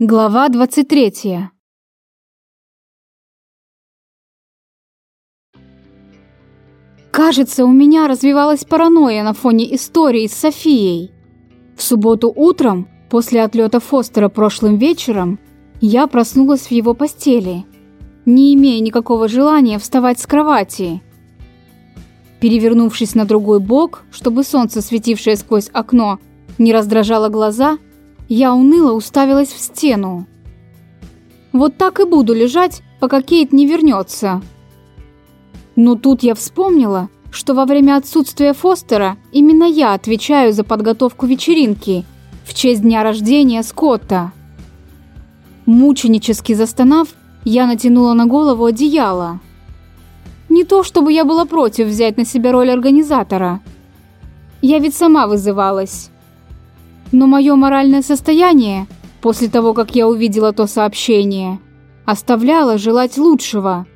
Глава 23 Кажется, у меня развивалась паранойя на фоне истории с Софией. В субботу утром, после отлета Фостера прошлым вечером, я проснулась в его постели, не имея никакого желания вставать с кровати. Перевернувшись на другой бок, чтобы солнце, светившее сквозь окно, не раздражало глаза, я уныло уставилась в стену. Вот так и буду лежать, пока Кейт не вернется. Но тут я вспомнила, что во время отсутствия Фостера именно я отвечаю за подготовку вечеринки в честь дня рождения Скотта. Мученически застонав, я натянула на голову одеяло. Не то, чтобы я была против взять на себя роль организатора. Я ведь сама вызывалась но мое моральное состояние, после того, как я увидела то сообщение, оставляло желать лучшего.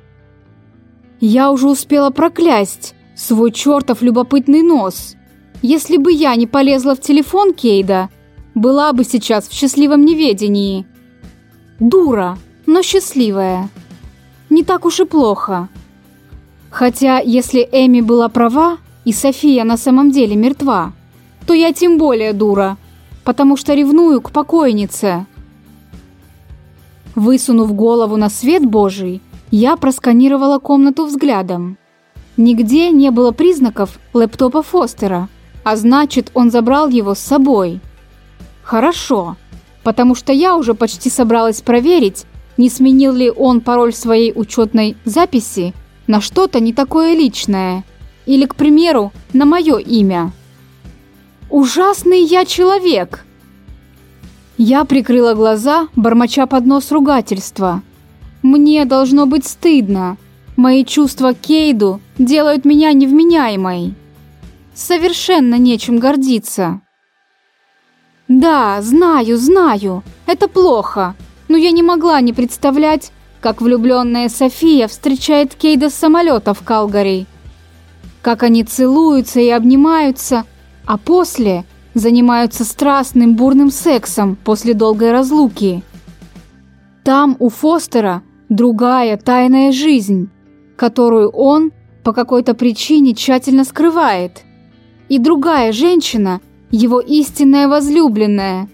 Я уже успела проклясть свой чертов любопытный нос. Если бы я не полезла в телефон Кейда, была бы сейчас в счастливом неведении. Дура, но счастливая. Не так уж и плохо. Хотя, если Эми была права, и София на самом деле мертва, то я тем более дура – потому что ревную к покойнице. Высунув голову на свет Божий, я просканировала комнату взглядом. Нигде не было признаков лэптопа Фостера, а значит, он забрал его с собой. Хорошо, потому что я уже почти собралась проверить, не сменил ли он пароль своей учетной записи на что-то не такое личное. Или, к примеру, на мое имя. Ужасный я человек!» Я прикрыла глаза, бормоча под нос ругательства. «Мне должно быть стыдно. Мои чувства к Кейду делают меня невменяемой. Совершенно нечем гордиться». «Да, знаю, знаю, это плохо, но я не могла не представлять, как влюбленная София встречает Кейда с самолета в Калгари. Как они целуются и обнимаются – а после занимаются страстным бурным сексом после долгой разлуки. Там у Фостера другая тайная жизнь, которую он по какой-то причине тщательно скрывает. И другая женщина – его истинная возлюбленная.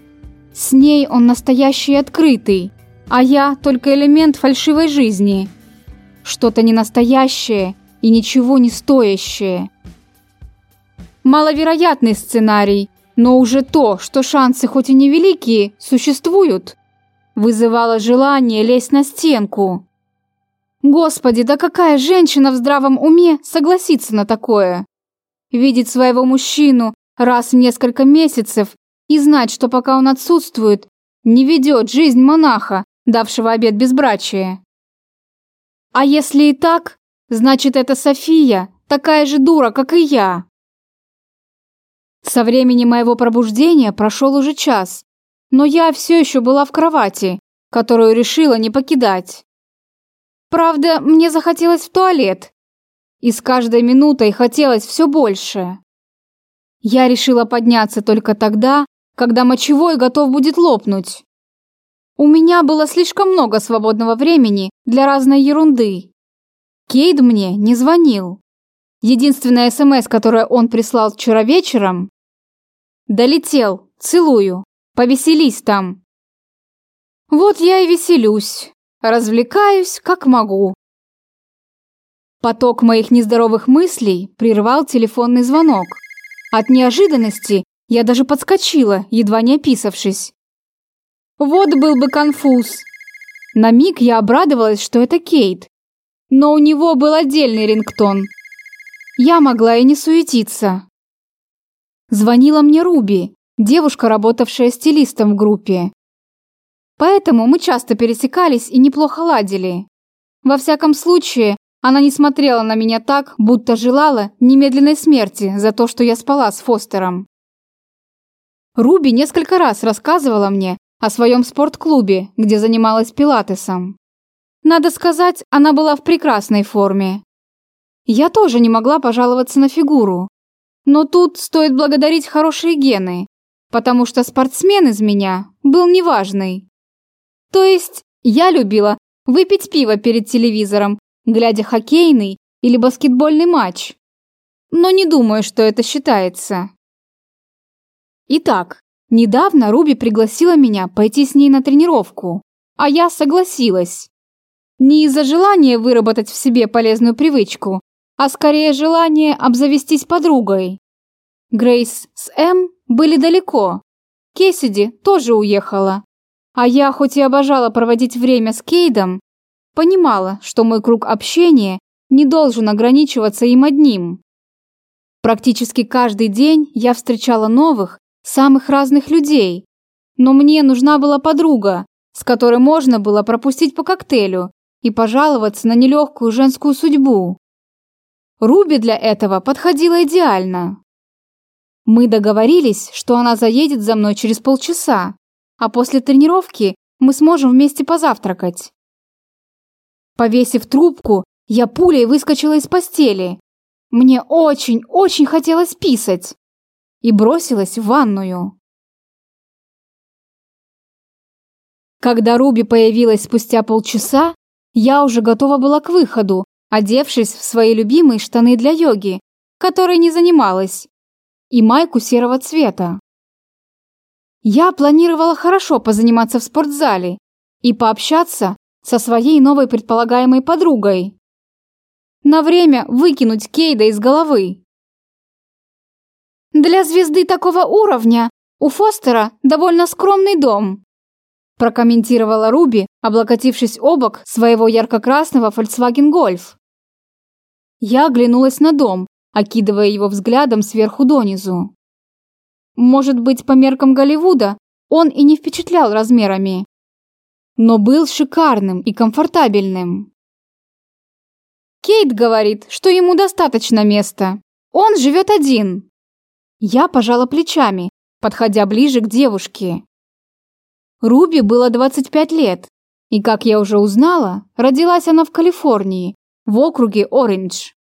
С ней он настоящий и открытый, а я только элемент фальшивой жизни. Что-то ненастоящее и ничего не стоящее – маловероятный сценарий, но уже то, что шансы хоть и невеликие, существуют, вызывало желание лезть на стенку. Господи, да какая женщина в здравом уме согласится на такое? Видеть своего мужчину раз в несколько месяцев и знать, что пока он отсутствует, не ведет жизнь монаха, давшего обет безбрачия. А если и так, значит, это София, такая же дура, как и я. Со времени моего пробуждения прошел уже час, но я все еще была в кровати, которую решила не покидать. Правда, мне захотелось в туалет, и с каждой минутой хотелось все больше. Я решила подняться только тогда, когда мочевой готов будет лопнуть. У меня было слишком много свободного времени для разной ерунды. Кейд мне не звонил. Единственная СМС, которую он прислал вчера вечером, Долетел, целую. Повеселись там. Вот я и веселюсь. Развлекаюсь, как могу. Поток моих нездоровых мыслей прервал телефонный звонок. От неожиданности я даже подскочила, едва не описавшись. Вот был бы конфуз. На миг я обрадовалась, что это Кейт. Но у него был отдельный рингтон. Я могла и не суетиться. Звонила мне Руби, девушка, работавшая стилистом в группе. Поэтому мы часто пересекались и неплохо ладили. Во всяком случае, она не смотрела на меня так, будто желала немедленной смерти за то, что я спала с Фостером. Руби несколько раз рассказывала мне о своем спортклубе, где занималась пилатесом. Надо сказать, она была в прекрасной форме. Я тоже не могла пожаловаться на фигуру, но тут стоит благодарить хорошие гены, потому что спортсмен из меня был неважный. То есть я любила выпить пиво перед телевизором, глядя хоккейный или баскетбольный матч. Но не думаю, что это считается. Итак, недавно Руби пригласила меня пойти с ней на тренировку, а я согласилась. Не из-за желания выработать в себе полезную привычку, а скорее желание обзавестись подругой. Грейс с М были далеко. Кесиди тоже уехала. А я, хоть и обожала проводить время с Кейдом, понимала, что мой круг общения не должен ограничиваться им одним. Практически каждый день я встречала новых, самых разных людей, но мне нужна была подруга, с которой можно было пропустить по коктейлю и пожаловаться на нелегкую женскую судьбу. Руби для этого подходила идеально. Мы договорились, что она заедет за мной через полчаса, а после тренировки мы сможем вместе позавтракать. Повесив трубку, я пулей выскочила из постели. Мне очень-очень хотелось писать. И бросилась в ванную. Когда Руби появилась спустя полчаса, я уже готова была к выходу, одевшись в свои любимые штаны для йоги, которой не занималась, и майку серого цвета. Я планировала хорошо позаниматься в спортзале и пообщаться со своей новой предполагаемой подругой. На время выкинуть Кейда из головы. Для звезды такого уровня у Фостера довольно скромный дом, прокомментировала Руби, облокотившись о бок своего ярко-красного Volkswagen Golf. Я оглянулась на дом, окидывая его взглядом сверху донизу. Может быть, по меркам Голливуда он и не впечатлял размерами, но был шикарным и комфортабельным. Кейт говорит, что ему достаточно места. Он живет один. Я пожала плечами, подходя ближе к девушке. Руби было 25 лет, и, как я уже узнала, родилась она в Калифорнии, в округе Ориндж.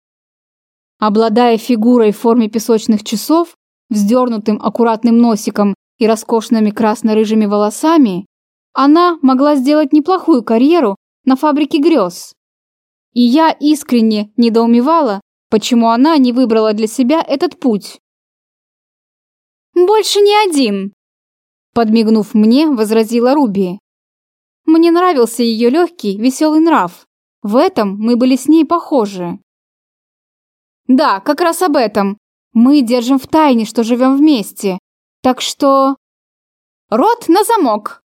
Обладая фигурой в форме песочных часов, вздернутым аккуратным носиком и роскошными красно-рыжими волосами, она могла сделать неплохую карьеру на фабрике грез. И я искренне недоумевала, почему она не выбрала для себя этот путь. «Больше не один!» Подмигнув мне, возразила Руби. Мне нравился ее легкий, веселый нрав. В этом мы были с ней похожи. Да, как раз об этом. Мы держим в тайне, что живем вместе. Так что... Рот на замок!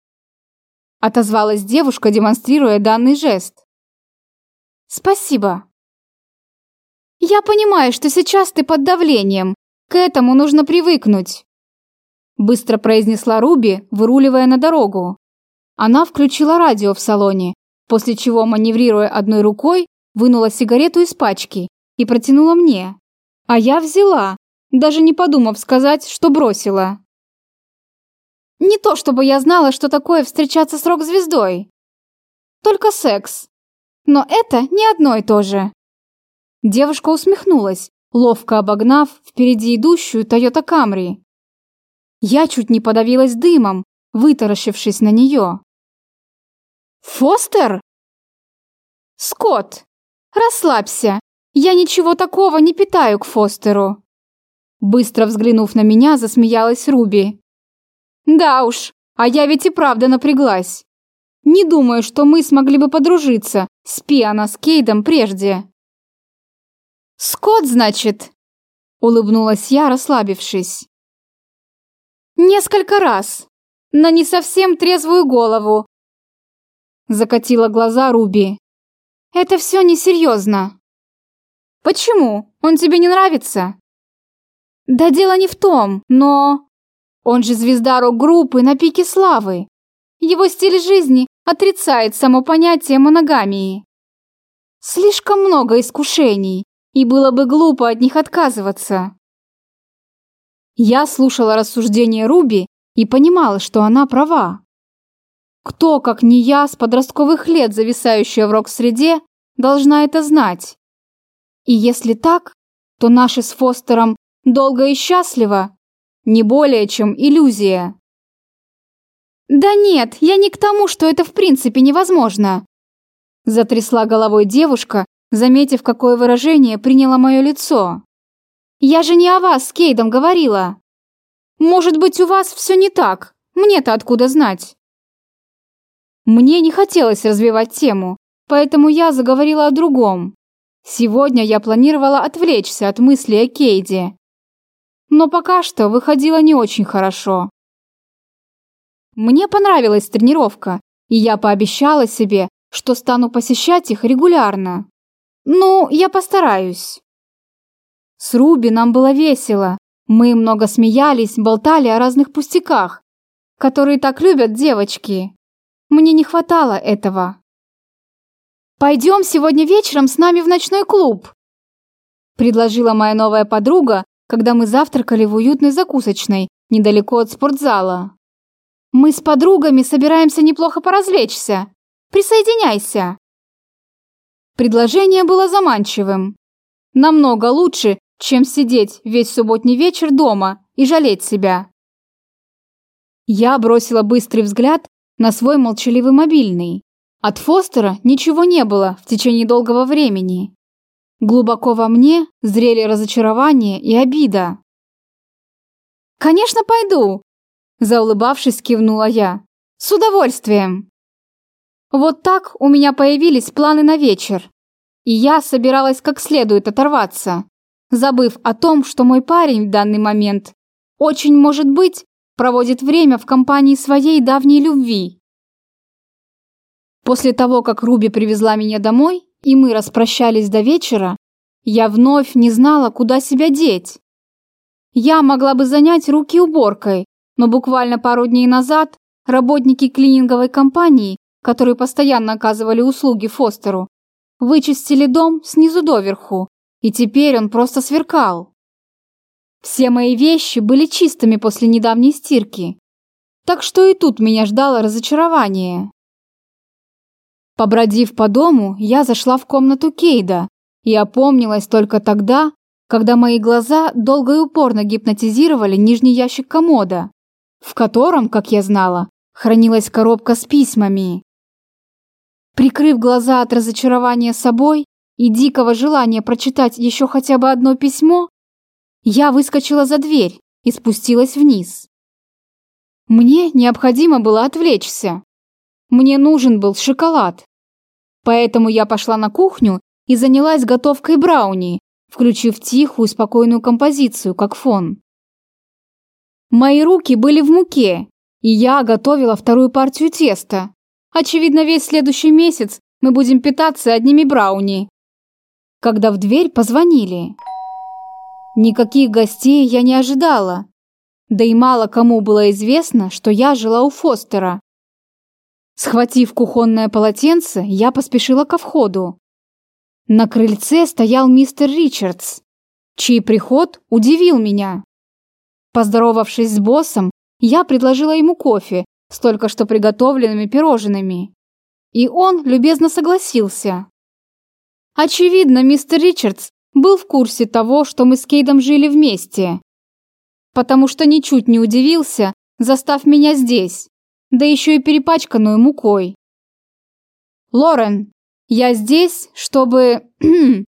Отозвалась девушка, демонстрируя данный жест. Спасибо. Я понимаю, что сейчас ты под давлением. К этому нужно привыкнуть. Быстро произнесла Руби, выруливая на дорогу. Она включила радио в салоне, после чего, маневрируя одной рукой, вынула сигарету из пачки и протянула мне. А я взяла, даже не подумав сказать, что бросила. Не то чтобы я знала, что такое встречаться с рок-звездой. Только секс. Но это не одно и то же. Девушка усмехнулась, ловко обогнав впереди идущую Toyota Camry. Я чуть не подавилась дымом, вытаращившись на нее. «Фостер?» «Скотт, расслабься. Я ничего такого не питаю к Фостеру». Быстро взглянув на меня, засмеялась Руби. «Да уж, а я ведь и правда напряглась. Не думаю, что мы смогли бы подружиться, спи она с Кейдом прежде». «Скотт, значит?» – улыбнулась я, расслабившись. «Несколько раз. На не совсем трезвую голову». Закатила глаза Руби. «Это все несерьезно». «Почему? Он тебе не нравится?» «Да дело не в том, но...» Он же звезда рок-группы на пике славы. Его стиль жизни отрицает само понятие моногамии. Слишком много искушений, и было бы глупо от них отказываться. Я слушала рассуждения Руби и понимала, что она права. Кто, как не я, с подростковых лет зависающая в рок-среде, должна это знать? И если так, то наши с Фостером долго и счастливо не более чем иллюзия. Да нет, я не к тому, что это в принципе невозможно. Затрясла головой девушка, заметив, какое выражение приняло мое лицо. Я же не о вас с Кейдом говорила. Может быть, у вас все не так. Мне-то откуда знать? Мне не хотелось развивать тему, поэтому я заговорила о другом. Сегодня я планировала отвлечься от мысли о Кейде. Но пока что выходило не очень хорошо. Мне понравилась тренировка, и я пообещала себе, что стану посещать их регулярно. Ну, я постараюсь. С Руби нам было весело. Мы много смеялись, болтали о разных пустяках, которые так любят девочки. Мне не хватало этого. «Пойдем сегодня вечером с нами в ночной клуб», предложила моя новая подруга, когда мы завтракали в уютной закусочной недалеко от спортзала. «Мы с подругами собираемся неплохо поразвлечься. Присоединяйся!» Предложение было заманчивым. Намного лучше, чем сидеть весь субботний вечер дома и жалеть себя. Я бросила быстрый взгляд на свой молчаливый мобильный. От Фостера ничего не было в течение долгого времени. Глубоко во мне зрели разочарование и обида. «Конечно, пойду!» Заулыбавшись, кивнула я. «С удовольствием!» Вот так у меня появились планы на вечер. И я собиралась как следует оторваться, забыв о том, что мой парень в данный момент очень, может быть, проводит время в компании своей давней любви. После того, как Руби привезла меня домой, и мы распрощались до вечера, я вновь не знала, куда себя деть. Я могла бы занять руки уборкой, но буквально пару дней назад работники клининговой компании, которые постоянно оказывали услуги Фостеру, вычистили дом снизу доверху, и теперь он просто сверкал. Все мои вещи были чистыми после недавней стирки. Так что и тут меня ждало разочарование. Побродив по дому, я зашла в комнату Кейда и опомнилась только тогда, когда мои глаза долго и упорно гипнотизировали нижний ящик комода, в котором, как я знала, хранилась коробка с письмами. Прикрыв глаза от разочарования собой и дикого желания прочитать еще хотя бы одно письмо, я выскочила за дверь и спустилась вниз. Мне необходимо было отвлечься. Мне нужен был шоколад. Поэтому я пошла на кухню и занялась готовкой брауни, включив тихую, спокойную композицию, как фон. Мои руки были в муке, и я готовила вторую партию теста. Очевидно, весь следующий месяц мы будем питаться одними брауни. Когда в дверь позвонили. Никаких гостей я не ожидала. Да и мало кому было известно, что я жила у Фостера. Схватив кухонное полотенце, я поспешила ко входу. На крыльце стоял мистер Ричардс, чей приход удивил меня. Поздоровавшись с боссом, я предложила ему кофе с только что приготовленными пирожными. И он любезно согласился. Очевидно, мистер Ричардс был в курсе того, что мы с Кейдом жили вместе. Потому что ничуть не удивился, застав меня здесь, да еще и перепачканную мукой. «Лорен, я здесь, чтобы...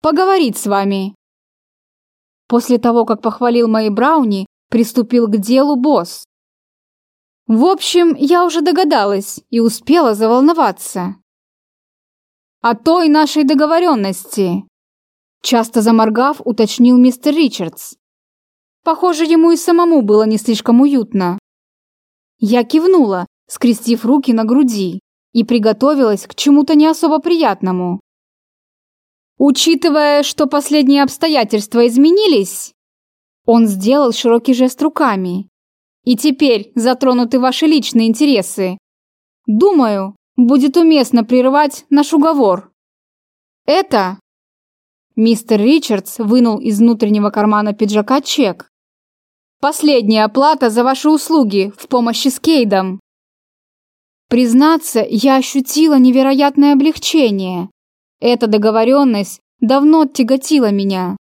поговорить с вами». После того, как похвалил мои брауни, приступил к делу босс. В общем, я уже догадалась и успела заволноваться. О той нашей договоренности, Часто заморгав, уточнил мистер Ричардс. Похоже, ему и самому было не слишком уютно. Я кивнула, скрестив руки на груди, и приготовилась к чему-то не особо приятному. Учитывая, что последние обстоятельства изменились, он сделал широкий жест руками. И теперь затронуты ваши личные интересы. Думаю, будет уместно прервать наш уговор. Это Мистер Ричардс вынул из внутреннего кармана пиджака чек. «Последняя оплата за ваши услуги в помощи с Кейдом». Признаться, я ощутила невероятное облегчение. Эта договоренность давно тяготила меня.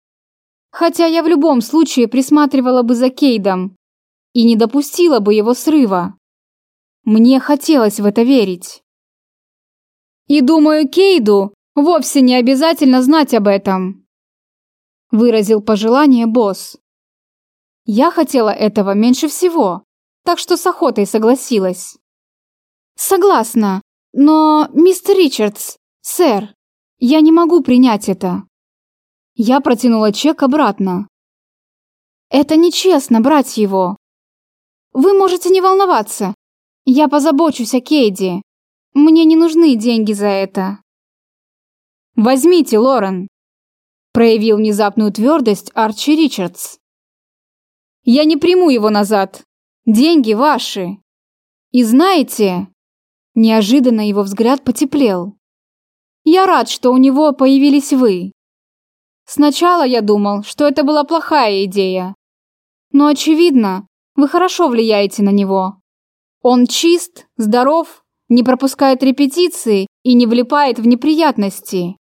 Хотя я в любом случае присматривала бы за Кейдом и не допустила бы его срыва. Мне хотелось в это верить. И думаю, Кейду вовсе не обязательно знать об этом. Выразил пожелание босс. Я хотела этого меньше всего, так что с охотой согласилась. Согласна, но, мистер Ричардс, сэр, я не могу принять это. Я протянула чек обратно. Это нечестно брать его. Вы можете не волноваться. Я позабочусь о Кейди. Мне не нужны деньги за это. Возьмите, Лорен. Проявил внезапную твердость Арчи Ричардс. Я не приму его назад. Деньги ваши. И знаете, неожиданно его взгляд потеплел. Я рад, что у него появились вы. Сначала я думал, что это была плохая идея. Но очевидно, вы хорошо влияете на него. Он чист, здоров, не пропускает репетиции и не влипает в неприятности.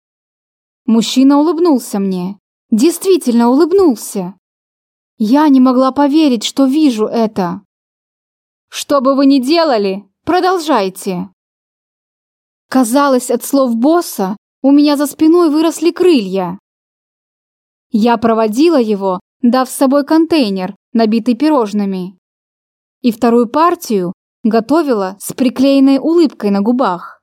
Мужчина улыбнулся мне. Действительно улыбнулся. Я не могла поверить, что вижу это. Что бы вы ни делали, продолжайте. Казалось, от слов босса у меня за спиной выросли крылья. Я проводила его, дав с собой контейнер, набитый пирожными. И вторую партию готовила с приклеенной улыбкой на губах.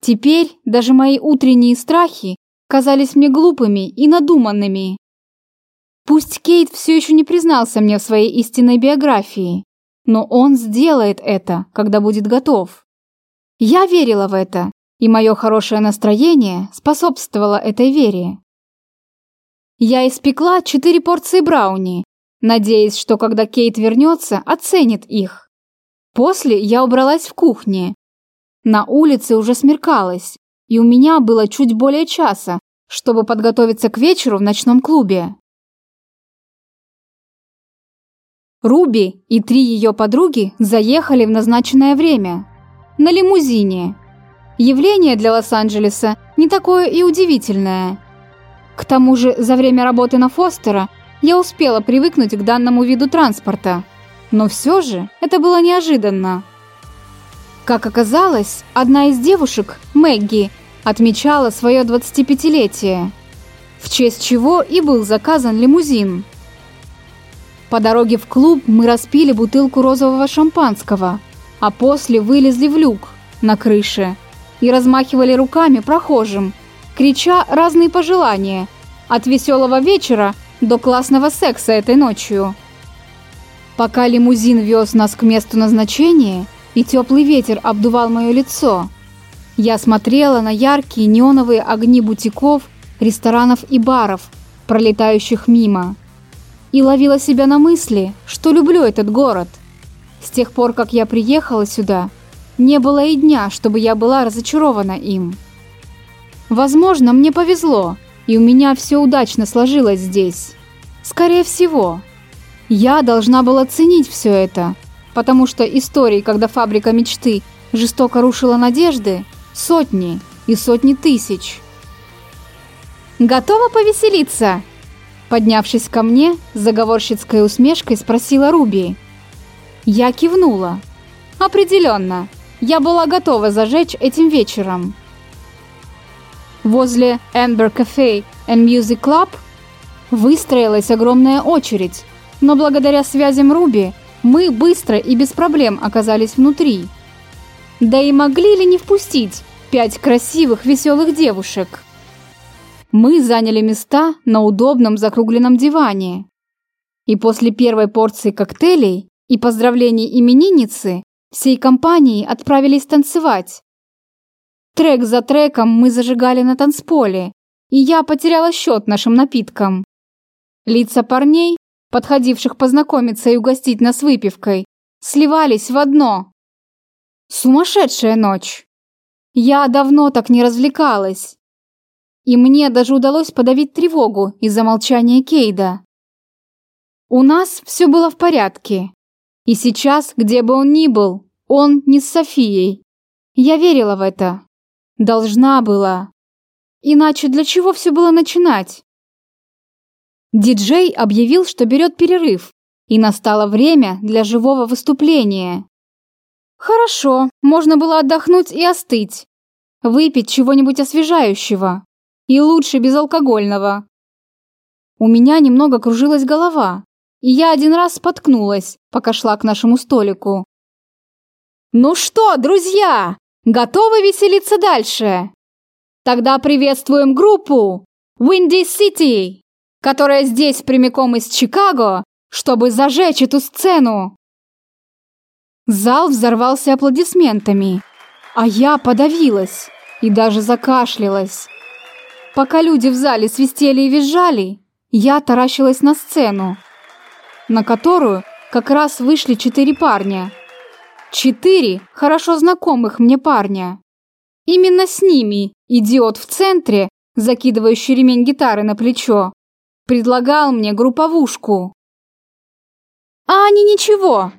Теперь даже мои утренние страхи казались мне глупыми и надуманными. Пусть Кейт все еще не признался мне в своей истинной биографии, но он сделает это, когда будет готов. Я верила в это, и мое хорошее настроение способствовало этой вере. Я испекла четыре порции брауни, надеясь, что когда Кейт вернется, оценит их. После я убралась в кухне. На улице уже смеркалось, и у меня было чуть более часа, чтобы подготовиться к вечеру в ночном клубе. Руби и три ее подруги заехали в назначенное время. На лимузине. Явление для Лос-Анджелеса не такое и удивительное – к тому же, за время работы на Фостера я успела привыкнуть к данному виду транспорта. Но все же это было неожиданно. Как оказалось, одна из девушек, Мэгги, отмечала свое 25-летие, в честь чего и был заказан лимузин. По дороге в клуб мы распили бутылку розового шампанского, а после вылезли в люк на крыше и размахивали руками прохожим, крича разные пожелания, от веселого вечера до классного секса этой ночью. Пока лимузин вез нас к месту назначения, и теплый ветер обдувал мое лицо, я смотрела на яркие неоновые огни бутиков, ресторанов и баров, пролетающих мимо, и ловила себя на мысли, что люблю этот город. С тех пор, как я приехала сюда, не было и дня, чтобы я была разочарована им. Возможно, мне повезло, и у меня все удачно сложилось здесь. Скорее всего. Я должна была ценить все это, потому что истории, когда фабрика мечты жестоко рушила надежды, сотни и сотни тысяч. «Готова повеселиться?» Поднявшись ко мне, с заговорщицкой усмешкой спросила Руби. Я кивнула. «Определенно, я была готова зажечь этим вечером». Возле Amber Cafe and Music Club выстроилась огромная очередь, но благодаря связям Руби мы быстро и без проблем оказались внутри. Да и могли ли не впустить пять красивых веселых девушек? Мы заняли места на удобном закругленном диване. И после первой порции коктейлей и поздравлений именинницы всей компанией отправились танцевать, Трек за треком мы зажигали на танцполе, и я потеряла счет нашим напиткам. Лица парней, подходивших познакомиться и угостить нас выпивкой, сливались в одно. Сумасшедшая ночь. Я давно так не развлекалась. И мне даже удалось подавить тревогу из-за молчания Кейда. У нас все было в порядке. И сейчас, где бы он ни был, он не с Софией. Я верила в это. Должна была. Иначе для чего все было начинать? Диджей объявил, что берет перерыв, и настало время для живого выступления. Хорошо, можно было отдохнуть и остыть. Выпить чего-нибудь освежающего. И лучше безалкогольного. У меня немного кружилась голова, и я один раз споткнулась, пока шла к нашему столику. «Ну что, друзья, готовы веселиться дальше? Тогда приветствуем группу Windy City, которая здесь прямиком из Чикаго, чтобы зажечь эту сцену!» Зал взорвался аплодисментами, а я подавилась и даже закашлялась. Пока люди в зале свистели и визжали, я таращилась на сцену, на которую как раз вышли четыре парня. Четыре хорошо знакомых мне парня. Именно с ними идиот в центре, закидывающий ремень гитары на плечо, предлагал мне групповушку. А они ничего,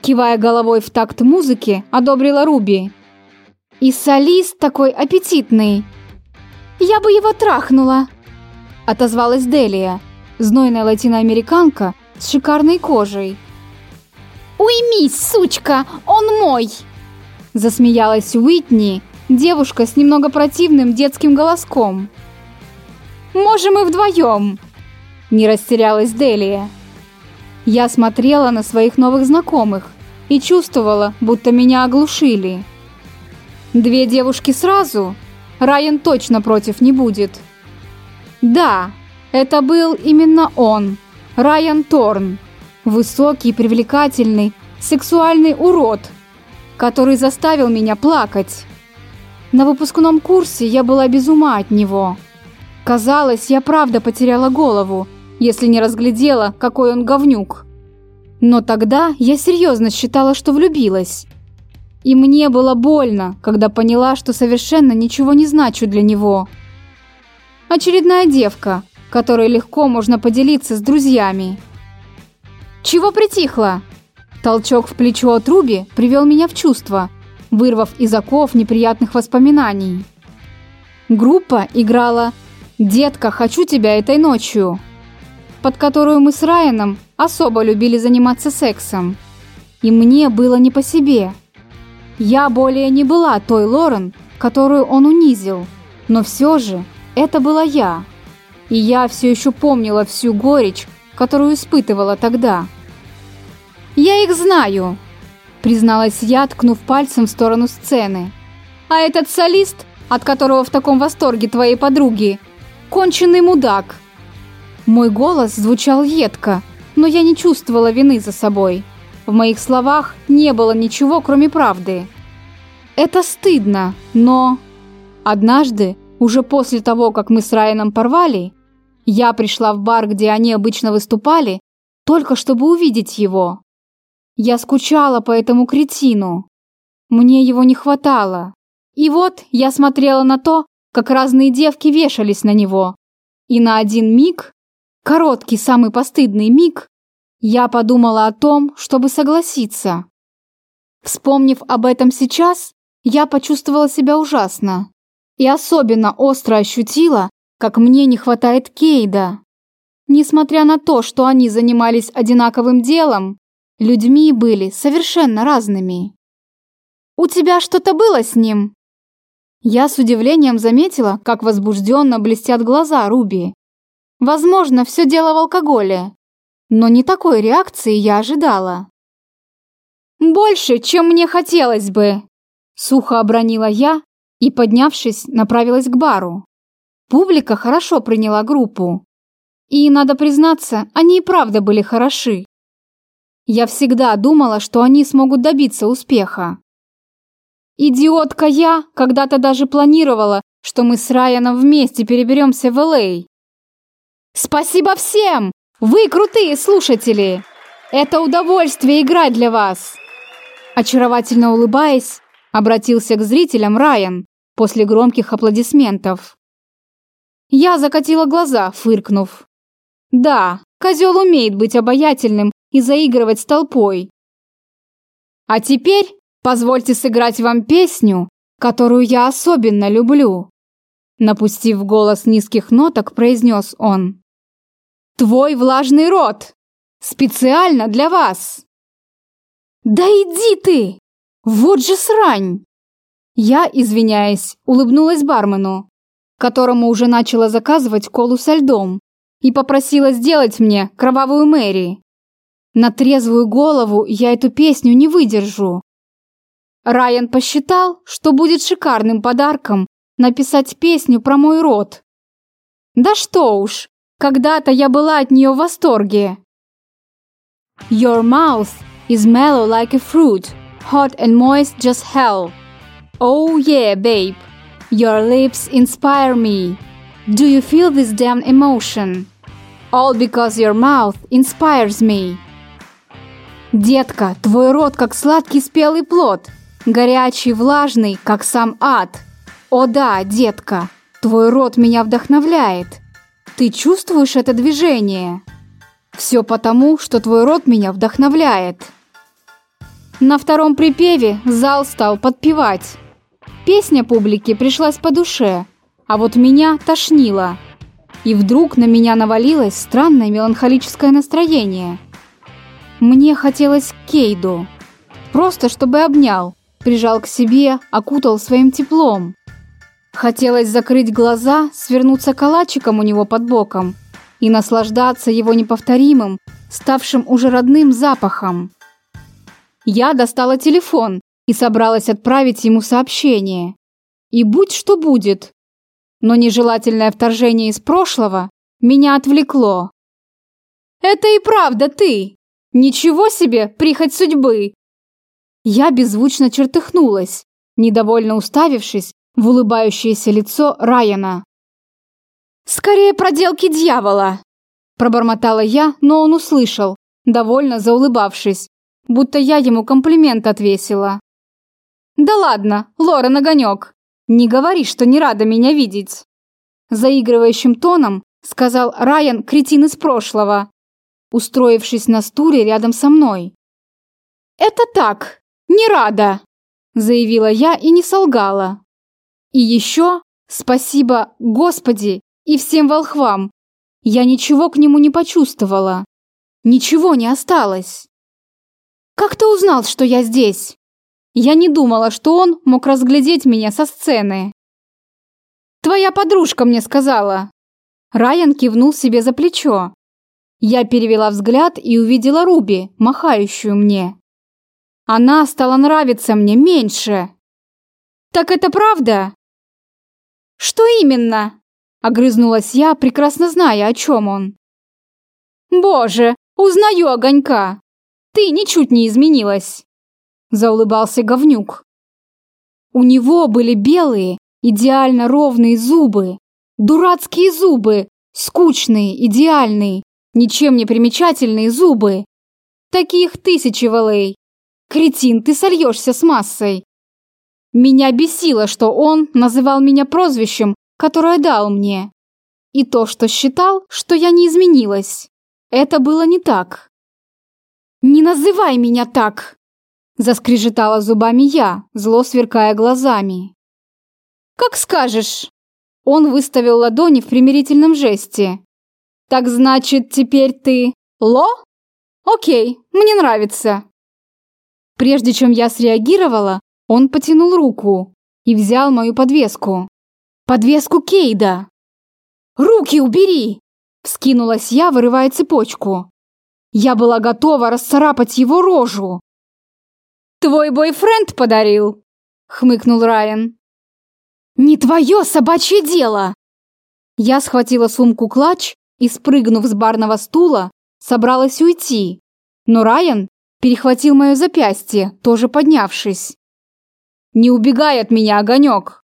Кивая головой в такт музыки, одобрила Руби. «И солист такой аппетитный!» «Я бы его трахнула!» Отозвалась Делия, знойная латиноамериканка с шикарной кожей. «Уймись, сучка, он мой!» Засмеялась Уитни, девушка с немного противным детским голоском. «Можем и вдвоем!» Не растерялась Делия. Я смотрела на своих новых знакомых и чувствовала, будто меня оглушили. Две девушки сразу? Райан точно против не будет. Да, это был именно он, Райан Торн. Высокий, привлекательный, сексуальный урод, который заставил меня плакать. На выпускном курсе я была без ума от него. Казалось, я правда потеряла голову, если не разглядела, какой он говнюк. Но тогда я серьезно считала, что влюбилась. И мне было больно, когда поняла, что совершенно ничего не значу для него. Очередная девка, которой легко можно поделиться с друзьями. «Чего притихла?» Толчок в плечо от Руби привел меня в чувство, вырвав из оков неприятных воспоминаний. Группа играла «Детка, хочу тебя этой ночью», под которую мы с Райаном особо любили заниматься сексом. И мне было не по себе. Я более не была той Лорен, которую он унизил, но все же это была я. И я все еще помнила всю горечь, которую испытывала тогда. «Я их знаю», — призналась я, ткнув пальцем в сторону сцены. «А этот солист, от которого в таком восторге твоей подруги, конченый мудак». Мой голос звучал едко, но я не чувствовала вины за собой. В моих словах не было ничего, кроме правды. Это стыдно, но... Однажды, уже после того, как мы с Райаном порвали, я пришла в бар, где они обычно выступали, только чтобы увидеть его. Я скучала по этому кретину. Мне его не хватало. И вот я смотрела на то, как разные девки вешались на него. И на один миг короткий, самый постыдный миг, я подумала о том, чтобы согласиться. Вспомнив об этом сейчас, я почувствовала себя ужасно. И особенно остро ощутила, как мне не хватает Кейда. Несмотря на то, что они занимались одинаковым делом, людьми были совершенно разными. «У тебя что-то было с ним?» Я с удивлением заметила, как возбужденно блестят глаза Руби. Возможно, все дело в алкоголе. Но не такой реакции я ожидала. «Больше, чем мне хотелось бы!» Сухо обронила я и, поднявшись, направилась к бару. Публика хорошо приняла группу. И, надо признаться, они и правда были хороши. Я всегда думала, что они смогут добиться успеха. Идиотка я когда-то даже планировала, что мы с Райаном вместе переберемся в Л.А. Спасибо всем! Вы крутые слушатели! Это удовольствие играть для вас!» Очаровательно улыбаясь, обратился к зрителям Райан после громких аплодисментов. Я закатила глаза, фыркнув. «Да, козел умеет быть обаятельным и заигрывать с толпой. А теперь позвольте сыграть вам песню, которую я особенно люблю». Напустив голос низких ноток, произнес он. Твой влажный рот! Специально для вас!» «Да иди ты!» Вот же срань! Я, извиняясь, улыбнулась бармену, которому уже начала заказывать колу со льдом, и попросила сделать мне кровавую Мэри. На трезвую голову я эту песню не выдержу. Райан посчитал, что будет шикарным подарком написать песню про мой род. Да что уж, когда-то я была от нее в восторге. Your mouth is mellow like a fruit, hot and moist just hell. Oh yeah, babe, your lips inspire me. Do you feel this damn emotion? All because your mouth inspires me. Детка, твой рот как сладкий спелый плод, горячий, влажный, как сам ад. О да, детка, твой рот меня вдохновляет. Ты чувствуешь это движение? Все потому, что твой рот меня вдохновляет. На втором припеве зал стал подпевать. Песня публике пришлась по душе, а вот меня тошнило. И вдруг на меня навалилось странное меланхолическое настроение. Мне хотелось Кейду. Просто чтобы обнял, прижал к себе, окутал своим теплом. Хотелось закрыть глаза, свернуться калачиком у него под боком и наслаждаться его неповторимым, ставшим уже родным запахом. Я достала телефон и собралась отправить ему сообщение. И будь что будет. Но нежелательное вторжение из прошлого меня отвлекло. «Это и правда ты! Ничего себе, прихоть судьбы!» Я беззвучно чертыхнулась, недовольно уставившись в улыбающееся лицо Райана. «Скорее проделки дьявола!» Пробормотала я, но он услышал, довольно заулыбавшись, будто я ему комплимент отвесила. «Да ладно, Лора огонек! Не говори, что не рада меня видеть!» Заигрывающим тоном сказал Райан кретин из прошлого, устроившись на стуле рядом со мной. «Это так, не рада!» заявила я и не солгала. И еще спасибо, Господи, и всем волхвам. Я ничего к нему не почувствовала. Ничего не осталось. Как ты узнал, что я здесь? Я не думала, что он мог разглядеть меня со сцены. Твоя подружка мне сказала. Райан кивнул себе за плечо. Я перевела взгляд и увидела Руби, махающую мне. Она стала нравиться мне меньше. Так это правда? «Что именно?» – огрызнулась я, прекрасно зная, о чем он. «Боже, узнаю огонька! Ты ничуть не изменилась!» – заулыбался говнюк. У него были белые, идеально ровные зубы, дурацкие зубы, скучные, идеальные, ничем не примечательные зубы. Таких тысячи валей. Кретин, ты сольешься с массой. Меня бесило, что он называл меня прозвищем, которое дал мне. И то, что считал, что я не изменилась. Это было не так. «Не называй меня так!» Заскрежетала зубами я, зло сверкая глазами. «Как скажешь!» Он выставил ладони в примирительном жесте. «Так значит, теперь ты Ло? Окей, мне нравится!» Прежде чем я среагировала, он потянул руку и взял мою подвеску. Подвеску Кейда. «Руки убери!» Вскинулась я, вырывая цепочку. Я была готова расцарапать его рожу. «Твой бойфренд подарил!» Хмыкнул Райан. «Не твое собачье дело!» Я схватила сумку-клатч и, спрыгнув с барного стула, собралась уйти. Но Райан перехватил мое запястье, тоже поднявшись. «Не убегай от меня, огонек!»